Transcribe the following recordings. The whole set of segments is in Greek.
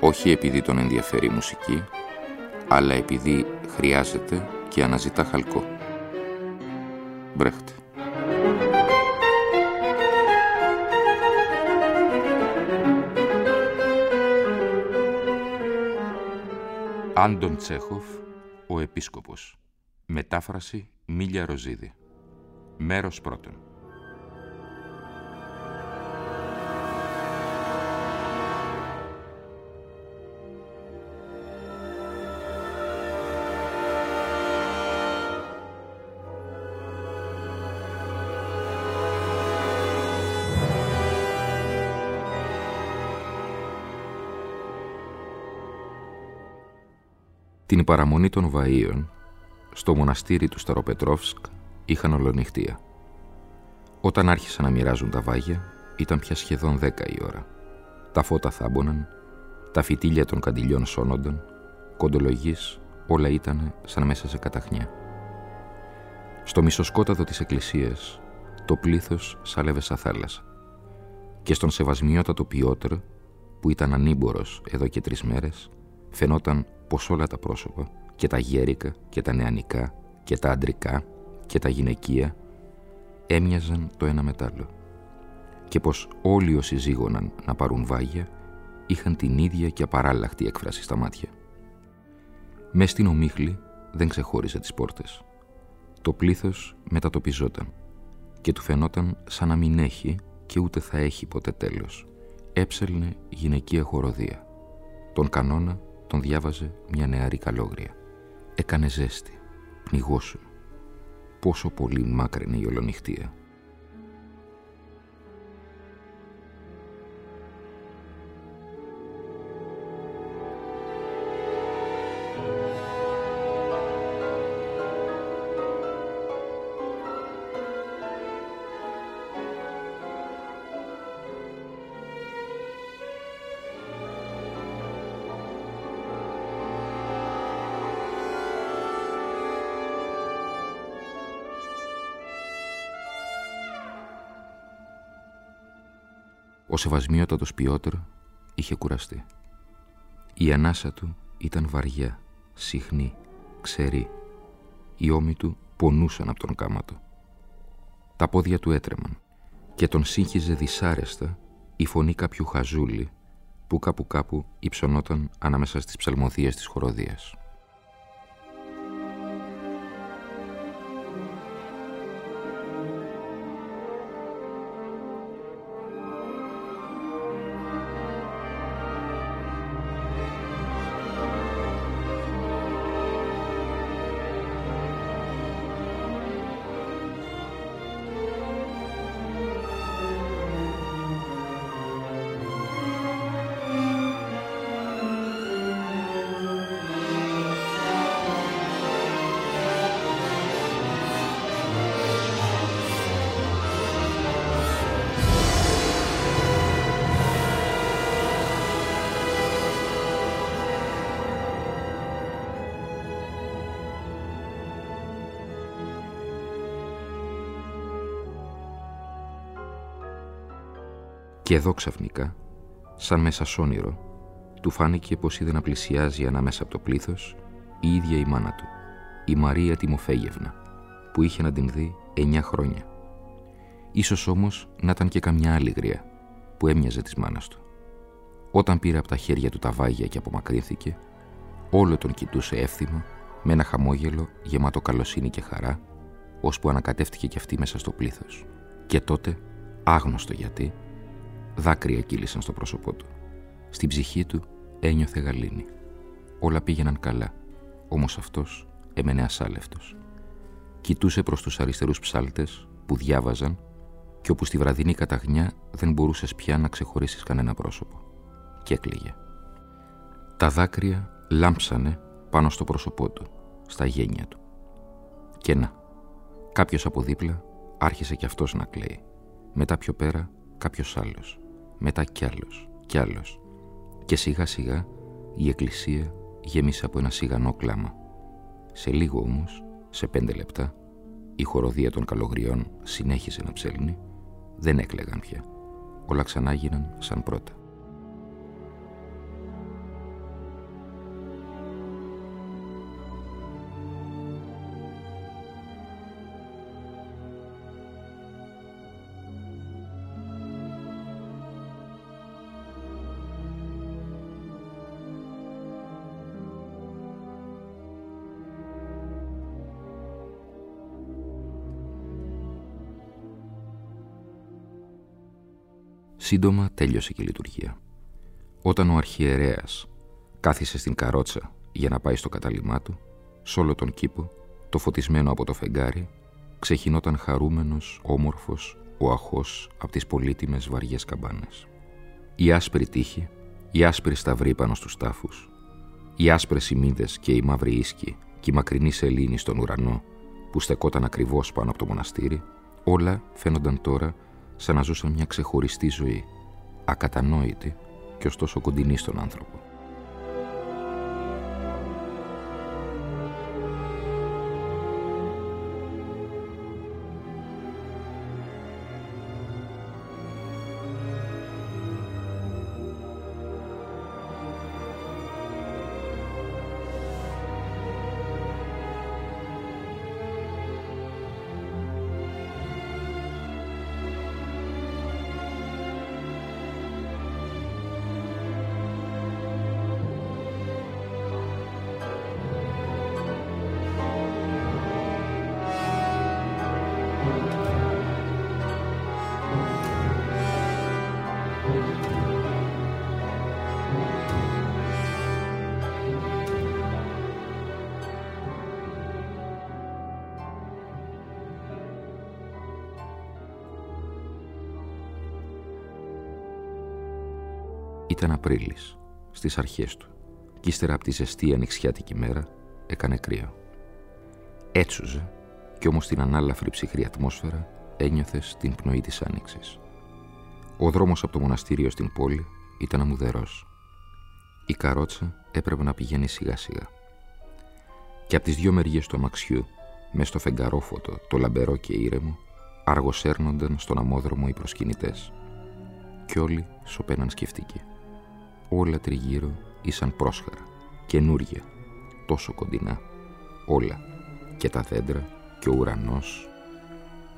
όχι επειδή τον ενδιαφέρει η μουσική, αλλά επειδή χρειάζεται και αναζητά χαλκό. Μπρέχτε. Άντων Τσέχοφ, ο Επίσκοπος. Μετάφραση Μίλια Ροζίδη. Μέρος πρώτον. Την παραμονή των Βαΐων, στο μοναστήρι του Σταροπετρόφσκ, είχαν ολονυχτία. Όταν άρχισαν να μοιράζουν τα βάγια, ήταν πια σχεδόν δέκα η ώρα. Τα φώτα θάμποναν, τα φυτίλια των καντιλιών σώνονταν, κοντολογής όλα ήταν σαν μέσα σε καταχνιά. Στο μισοσκόταδο της εκκλησίας, το πλήθος σάλευε σαν θάλασσα. Και στον σεβασμιότατο Πιότρ, που ήταν ανήμπορος εδώ και τρεις μέρες, φαινόταν πως όλα τα πρόσωπα, και τα γέρικα και τα νεανικά και τα αντρικά και τα γυναικεία, έμοιαζαν το ένα μετάλλο και πως όλοι όσοι ζήγωναν να πάρουν βάγια είχαν την ίδια και απαράλλαχτη έκφραση στα μάτια. Μες στην ομίχλη δεν ξεχώριζε τις πόρτες. Το πλήθος μετατοπιζόταν και του φαινόταν σαν να μην έχει και ούτε θα έχει ποτέ τέλος. Έψελνε γυναικεία χοροδία. Τον κανόνα τον διάβαζε μια νεαρή καλόγρια. Έκανε ζέστη, πνιγώσουν. Πόσο πολύ μάκρυνε η ολονυχτία. Ο σεβασμιότατος Πιότρ είχε κουραστεί. Η ανάσα του ήταν βαριά, συχνή, ξερή. Οι ώμοι του πονούσαν από τον κάματο. Τα πόδια του έτρεμαν και τον σύγχυζε δυσάρεστα η φωνή κάποιου χαζούλη που κάπου κάπου υψωνόταν ανάμεσα στις ψαλμοδίες της χοροδίας. Και εδώ ξαφνικά, σαν μέσα σ' όνειρο, του φάνηκε πως είδε να πλησιάζει ανάμεσα από το πλήθος η ίδια η μάνα του, η Μαρία Τιμοφέγευνα, που είχε να την δει εννιά χρόνια. Ίσως όμως να ήταν και καμιά άλλη γριά, που έμοιαζε της μάνας του. Όταν πήρε από τα χέρια του τα βάγια και απομακρύνθηκε, όλο τον κοιτούσε εύθυμα, με ένα χαμόγελο γεμάτο καλοσύνη και χαρά, ώσπου ανακατεύτηκε κι αυτή μέσα στο πλήθος. Και τότε, άγνωστο γιατί, Δάκρυα κύλησαν στο πρόσωπό του. Στην ψυχή του ένιωθε γαλήνη. Όλα πήγαιναν καλά, όμως αυτός έμενε ασάλευτος. Κοιτούσε προς τους αριστερούς ψάλτες που διάβαζαν και όπου στη βραδινή καταγνιά δεν μπορούσες πια να ξεχωρίσεις κανένα πρόσωπο. Και έκλαιγε. Τα δάκρυα λάμψανε πάνω στο πρόσωπό του, στα γένια του. Και να, κάποιος από δίπλα άρχισε κι αυτός να κλαίει. Μετά πιο πέρα κάποιος άλλος. Μετά κι άλλος, κι άλλος. Και σιγά σιγά η εκκλησία γέμισε από ένα σιγανό κλάμα. Σε λίγο όμως, σε πέντε λεπτά, η χοροδία των καλογριών συνέχισε να ψέλνει, δεν έκλαιγαν πια. Όλα ξανά γίναν σαν πρώτα. Σύντομα τέλειωσε και η λειτουργία. Όταν ο αρχιερέας κάθισε στην καρότσα για να πάει στο κατάλημά του, σ' όλο τον κήπο, το φωτισμένο από το φεγγάρι, ξεχυνόταν χαρούμενος, όμορφος, ο αχός από τις πολύτιμες βαριές καμπάνες. Η άσπρη τύχη, η άσπρη σταυρή πάνω στους τάφους, οι άσπρες ημίδες και η μαύρη ίσκη και η μακρινή σελήνη στον ουρανό που στεκόταν ακριβώς πάνω από το μοναστήρι, όλα φαίνονταν τώρα σαν να ζούσαν μια ξεχωριστή ζωή, ακατανόητη και ωστόσο κοντινή στον άνθρωπο. Ήταν Απρίλης, στις αρχές του, και ύστερα από τη ζεστή ανοιξιάτικη μέρα έκανε κρύο. Έτσουζε, κι όμως την ανάλαφρη ψυχρή ατμόσφαιρα ένιωθες την πνοή της άνοιξης. Ο δρόμος από το μοναστήριο στην πόλη ήταν αμμουδερός. Η καρότσα έπρεπε να πηγαίνει σιγά σιγά. Και από τις δυο μεριές του αμαξιού, μέσα στο φεγγαρόφωτο, το λαμπερό και ήρεμο, αργοσέρνονταν στον αμόδρομο οι προσκυνητές. Κι όλοι σωπαίναν σκεφτικοί όλα τριγύρω ήσαν πρόσχαρα, καινούρια, τόσο κοντινά, όλα, και τα δέντρα και ο ουρανός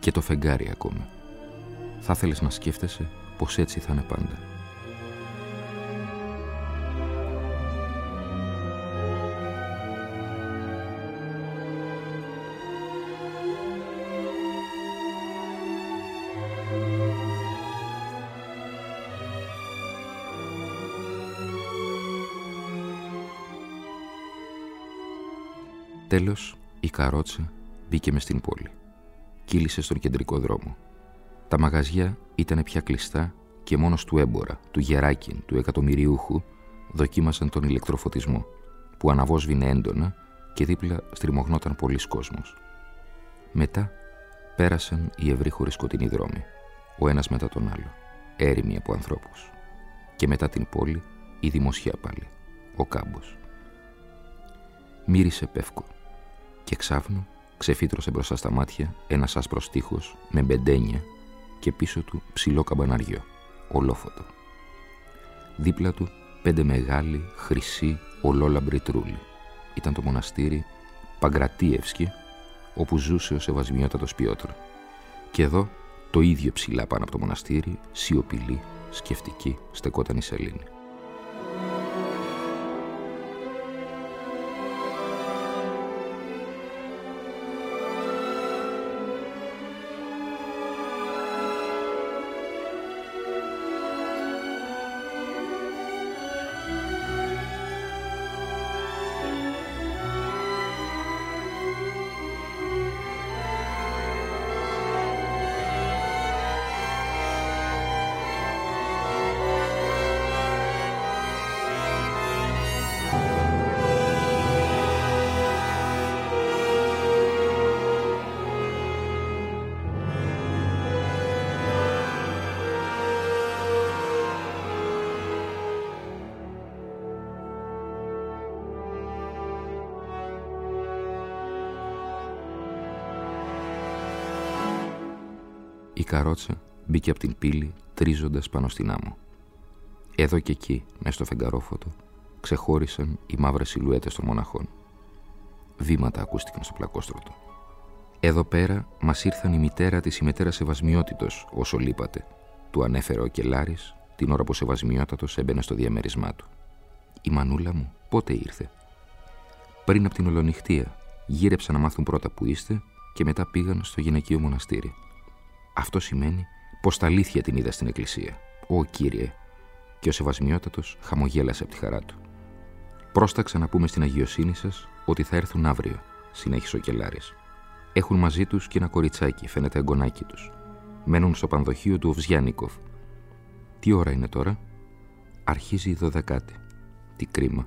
και το φεγγάρι ακόμα. Θα θέλεις να σκέφτεσαι πως έτσι θα είναι πάντα. Τέλος, η καρότσα μπήκε μες στην πόλη. Κύλησε στον κεντρικό δρόμο. Τα μαγαζιά ήταν πια κλειστά και μόνος του έμπορα, του γεράκιν, του εκατομμυριούχου, δοκίμασαν τον ηλεκτροφωτισμό, που αναβόσβηνε έντονα και δίπλα στριμωγνόταν πολλοί κόσμος. Μετά πέρασαν οι ευρύχωροι σκοτεινοί δρόμοι, ο ένας μετά τον άλλο, έρημοι από ανθρώπους. Και μετά την πόλη η δημοσιά πάλι, ο κάμπος. Μύρισε πεύκο και ξάφνου ξεφύτρωσε μπροστά στα μάτια ένας άσπρος τείχος με μπεντένια και πίσω του ψηλό καμπαναριό, ολόφωτο. Δίπλα του πέντε μεγάλοι, χρυσοί, ολόλαμπροι τρούλοι. Ήταν το μοναστήρι Παγκρατίευσκι, όπου ζούσε ο Σεβασμιότατος Πιότρο. Και εδώ το ίδιο ψηλά πάνω από το μοναστήρι, σιωπηλή, σκεφτική, στεκόταν η σελήνη. Καρότσα μπήκε από την πύλη τρίζοντας πάνω στην άμμο. Εδώ και εκεί, μέσα στο φεγγαρόφωτο, ξεχώρισαν οι μαύρες σιλουέτες των μοναχών. Βήματα ακούστηκαν στο πλακόστρωτο. Εδώ πέρα μας ήρθαν η μητέρα της η μητέρα Σεβασμιότητος, όσο λείπατε, του ανέφερε ο Κελάρης την ώρα που Σεβασμιότατος έμπαινε στο διαμέρισμά του. Η μανούλα μου πότε ήρθε; Πριν από την ολονυχτία, γύρεψαν να μάθουν πρώτα που είστε και μετά πήγαν στο γυναικείο μοναστήρι. Αυτό σημαίνει πως τα αλήθεια την είδα στην εκκλησία. Ω κύριε, και ο Σεβασμιότατος χαμογέλασε από τη χαρά του. Πρόσταξα να πούμε στην αγιοσύνη σας ότι θα έρθουν αύριο, συνέχισε ο Κελάρης. Έχουν μαζί τους και ένα κοριτσάκι, φαίνεται εγγονάκι τους. Μένουν στο πανδοχείο του Οβζιάνικοφ. Τι ώρα είναι τώρα, αρχίζει η δωδεκάτη. Τι κρίμα.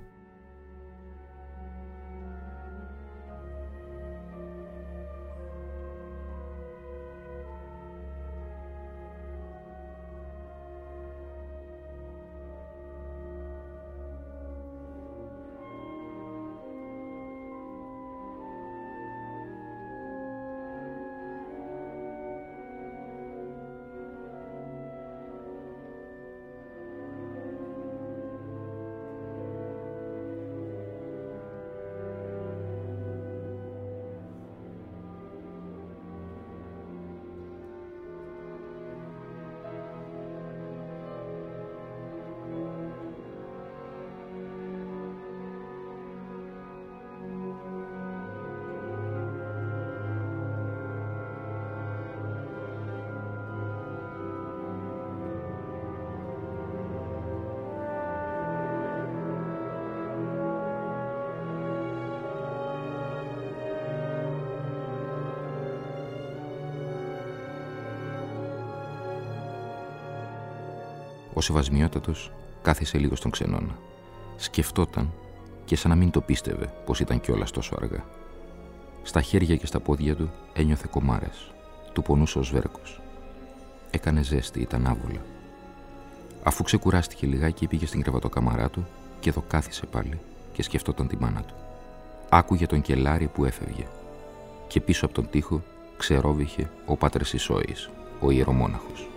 Ο Σεβασμιότατος κάθισε λίγο στον ξενώνα. Σκεφτόταν και σαν να μην το πίστευε πως ήταν κιόλας τόσο αργά. Στα χέρια και στα πόδια του ένιωθε κομάρες. Του πονούσε ο σβέρκος. Έκανε ζέστη, ήταν άβολα. Αφού ξεκουράστηκε λιγάκι πήγε στην κρεβατοκαμαρά του και εδώ κάθισε πάλι και σκεφτόταν τη μάνα του. Άκουγε τον κελάρι που έφευγε και πίσω από τον τοίχο ξερόβηχε ο Πάτερ Σισόης, ο ιερομόναχος.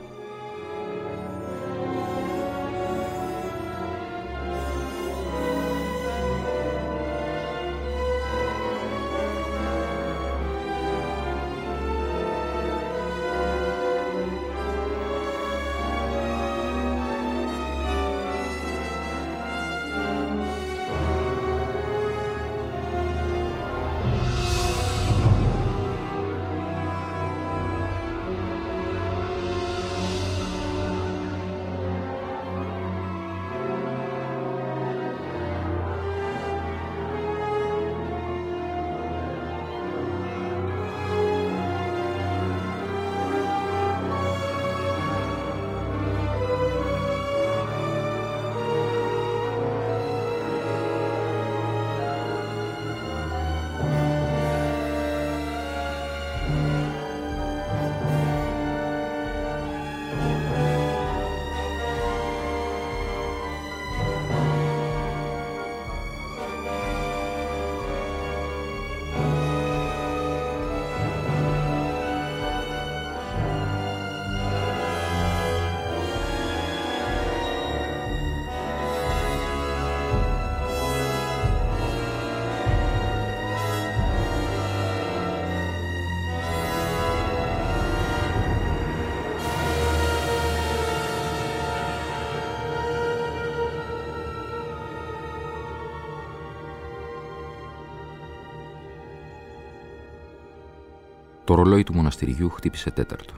Το ρολόι του μοναστηριού χτύπησε τέταρτο.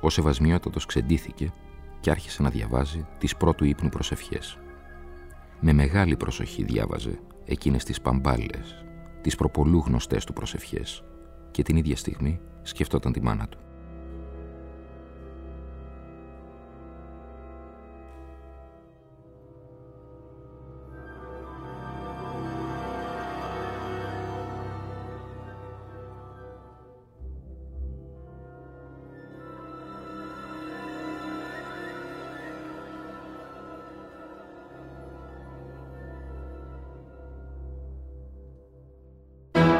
Ο Σεβασμιότατος ξεντήθηκε και άρχισε να διαβάζει τις πρώτου ύπνου προσευχές. Με μεγάλη προσοχή διάβαζε εκείνες τις παμπάλες, τις προπολού γνωστές του προσευχές και την ίδια στιγμή σκεφτόταν τη μάνα του.